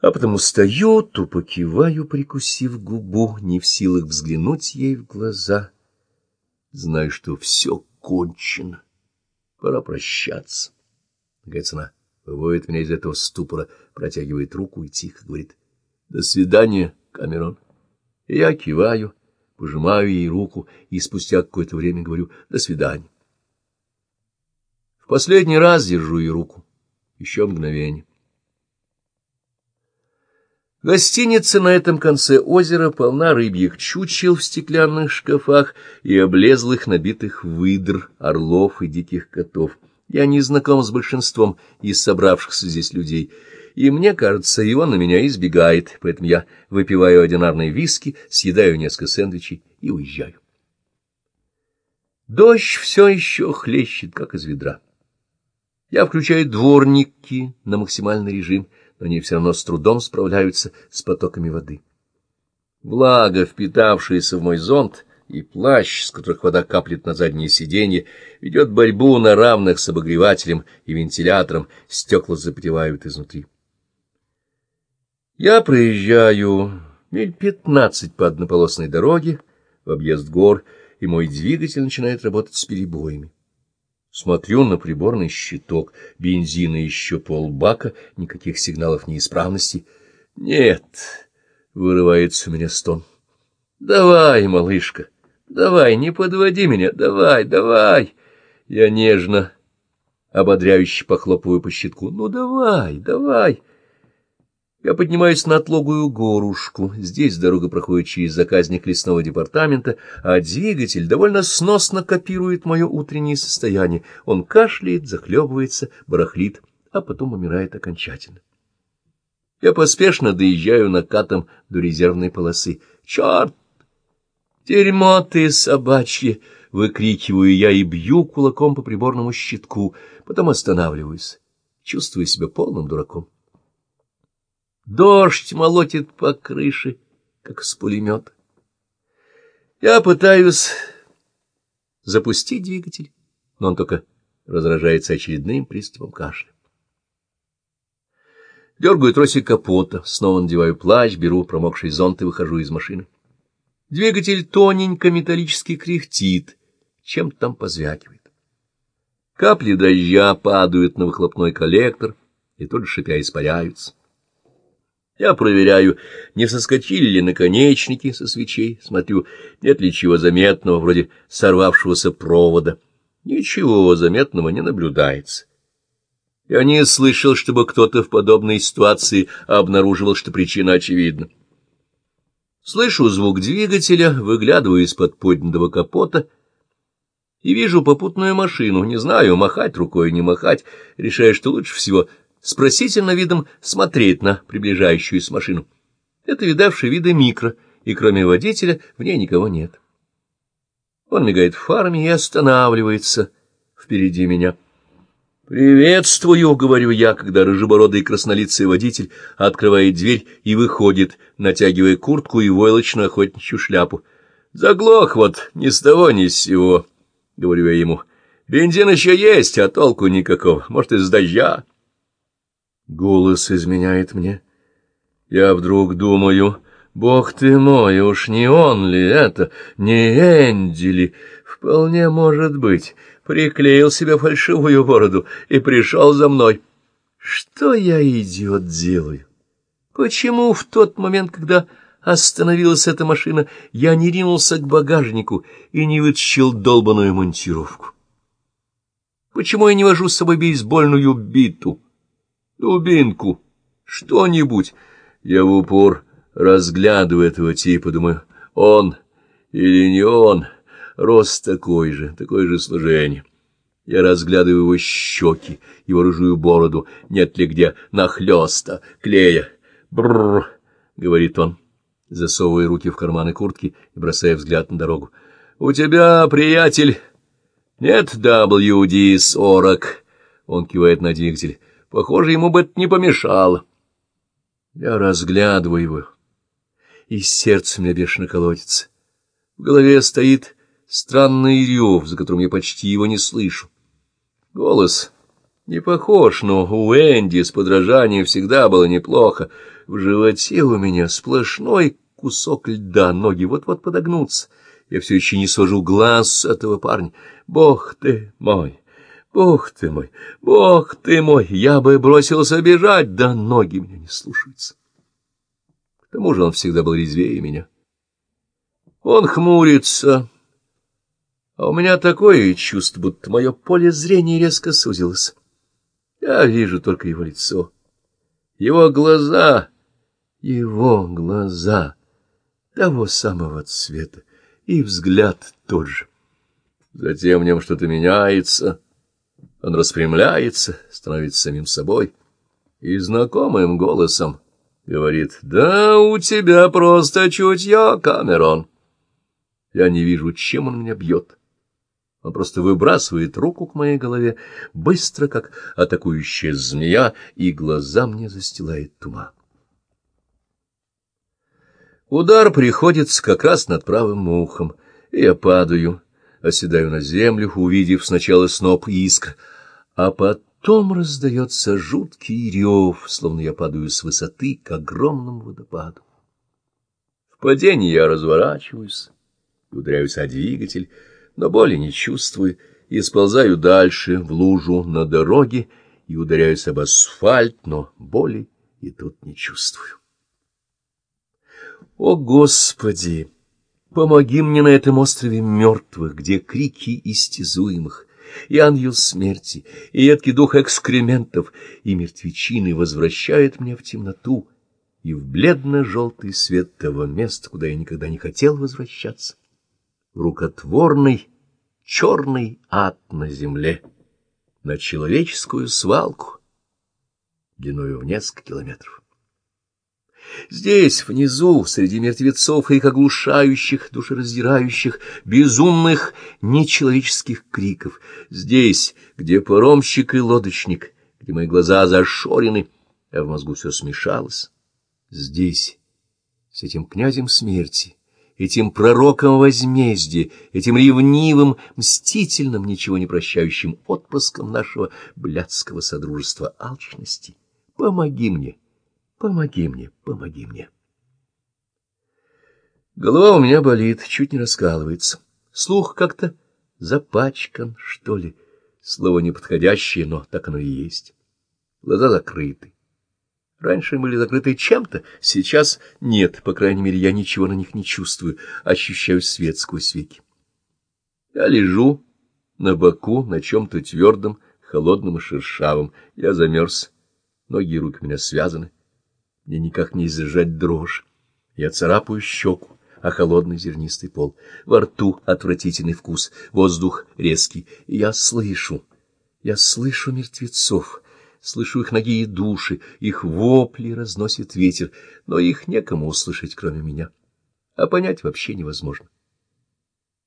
А потому стою, тупо киваю, прикусив губу, не в силах взглянуть ей в глаза. Знаю, что все кончено. Пора прощаться. Наконец она выводит меня из этого ступора, протягивает руку и тихо говорит «До свидания, Камерон». Я киваю, пожимаю ей руку и спустя какое-то время говорю «До свидания». В последний раз держу ей руку. Еще мгновение. Гостиница на этом конце озера полна рыбьих чучел в стеклянных шкафах и облезлых набитых выдр, орлов и диких котов. Я не знаком с большинством из собравшихся здесь людей, и мне кажется, его на меня избегает, поэтому я выпиваю одинарные виски, съедаю несколько сэндвичей и уезжаю. Дождь все еще хлещет, как из ведра. Я включаю дворники на максимальный режим — но они все равно с трудом справляются с потоками воды. Влага, впитавшаяся в мой зонт, и плащ, с которых вода каплет на заднее сиденье, ведет борьбу на равных с обогревателем и вентилятором, стекла запотевают изнутри. Я проезжаю миль пятнадцать по однополосной дороге в объезд гор, и мой двигатель начинает работать с перебоями. Смотрю на приборный щиток, бензина еще полбака, никаких сигналов неисправности. Нет, вырывается у меня стон. Давай, малышка, давай, не подводи меня, давай, давай. Я нежно, ободряюще похлопываю по щитку. Ну, давай, давай. Я поднимаюсь на отлогую горушку. Здесь дорога проходит через заказник лесного департамента, а двигатель довольно сносно копирует мое утреннее состояние. Он кашляет, захлебывается, барахлит, а потом умирает окончательно. Я поспешно доезжаю накатом до резервной полосы. «Черт! Дерьмо ты собачье!» — выкрикиваю я и бью кулаком по приборному щитку, потом останавливаюсь, чувствую себя полным дураком. Дождь молотит по крыше, как с пулемета. Я пытаюсь запустить двигатель, но он только раздражается очередным приступом кашля. Дергаю тросик капота, снова надеваю плащ, беру промокший зонт и выхожу из машины. Двигатель тоненько металлически кряхтит, чем-то там позвякивает. Капли дождя падают на выхлопной коллектор и тут же шипя испаряются. Я проверяю, не соскочили ли наконечники со свечей, смотрю, нет ли чего заметного, вроде сорвавшегося провода. Ничего заметного не наблюдается. Я не слышал, чтобы кто-то в подобной ситуации обнаруживал, что причина очевидна. Слышу звук двигателя, выглядываю из-под поднятого капота и вижу попутную машину. Не знаю, махать рукой, не махать, решаю, что лучше всего с просительным видом смотреть на приближающуюся машину. Это видавший виды микро, и кроме водителя в ней никого нет. Он мигает фарами и останавливается впереди меня. «Приветствую», — говорю я, когда рыжебородый краснолицый водитель открывает дверь и выходит, натягивая куртку и войлочную охотничью шляпу. «Заглох вот, ни с того ни с сего», — говорю я ему. «Бензин еще есть, а толку никакого, может, из дождя». Голос изменяет мне. Я вдруг думаю, бог ты мой, уж не он ли это, не Энди ли? Вполне может быть, приклеил себе фальшивую бороду и пришел за мной. Что я, идиот, делаю? Почему в тот момент, когда остановилась эта машина, я не ринулся к багажнику и не вытащил долбаную монтировку? Почему я не вожу с собой бейсбольную биту? Дубинку, что-нибудь. Я в упор разглядываю этого типа, думаю, он или не он, рост такой же, такое же сложение. Я разглядываю его щеки, его рыжую бороду, нет ли где нахлёста, клея. Бррр, говорит он, засовывая руки в карманы куртки и бросая взгляд на дорогу. У тебя, приятель, нет WD-40? Он кивает на двигатель. Похоже, ему бы это не помешало. Я разглядываю его, и сердце мне бешено колотится. В голове стоит странный рев, за которым я почти его не слышу. Голос не похож, но у Энди с подражанием всегда было неплохо. В животе у меня сплошной кусок льда, ноги вот-вот подогнутся. Я все еще не свожу глаз с этого парня. Бог ты мой! Бог ты мой! Бог ты мой! Я бы бросился бежать, да ноги меня не слушаются. К тому же он всегда был резвее меня. Он хмурится, а у меня такое чувство, будто мое поле зрения резко сузилось. Я вижу только его лицо, его глаза, его глаза того самого цвета, и взгляд тот же. Затем в нем что-то меняется, он распрямляется, становится самим собой и знакомым голосом говорит, «Да у тебя просто чутье, Камерон». Я не вижу, чем он меня бьет. Он просто выбрасывает руку к моей голове, быстро, как атакующая змея, и глаза мне застилает туман. Удар приходится как раз над правым ухом, и я падаю, оседаю на землю, увидев сначала сноп искр, а потом раздается жуткий рев, словно я падаю с высоты к огромному водопаду. В падении я разворачиваюсь ударяюсь о двигатель, но боли не чувствую, и сползаю дальше, в лужу на дороге, и ударяюсь об асфальт, но боли и тут не чувствую. О, Господи! Помоги мне на этом острове мертвых, где крики истязуемых, и ангел смерти, и едкий дух экскрементов, и мертвечины возвращают меня в темноту и в бледно-желтый свет того места, куда я никогда не хотел возвращаться рукотворный черный ад на земле, на человеческую свалку, длиною в несколько километров. Здесь, внизу, среди мертвецов и их оглушающих, душераздирающих, безумных, нечеловеческих криков, здесь, где паромщик и лодочник, где мои глаза зашорены, а в мозгу все смешалось, здесь, с этим князем смерти, этим пророком возмездия, этим ревнивым, мстительным, ничего не прощающим отпрыском нашего блядского содружества алчности. Помоги мне, помоги мне, помоги мне. Голова у меня болит, чуть не раскалывается. Слух как-то запачкан, что ли. Слово неподходящее, но так оно и есть. Глаза закрыты. Раньше были закрыты чем-то, сейчас нет, по крайней мере, я ничего на них не чувствую, ощущаю свет сквозь веки. Я лежу на боку, на чем-то твердом, холодном и шершавом. Я замерз, ноги и руки у меня связаны. Мне никак не изжать дрожь. Я царапаю щеку, а холодный зернистый пол. Во рту отвратительный вкус, воздух резкий. Я слышу, я слышу мертвецов слышу их ноги и души, их вопли разносит ветер, но их некому услышать, кроме меня, а понять вообще невозможно.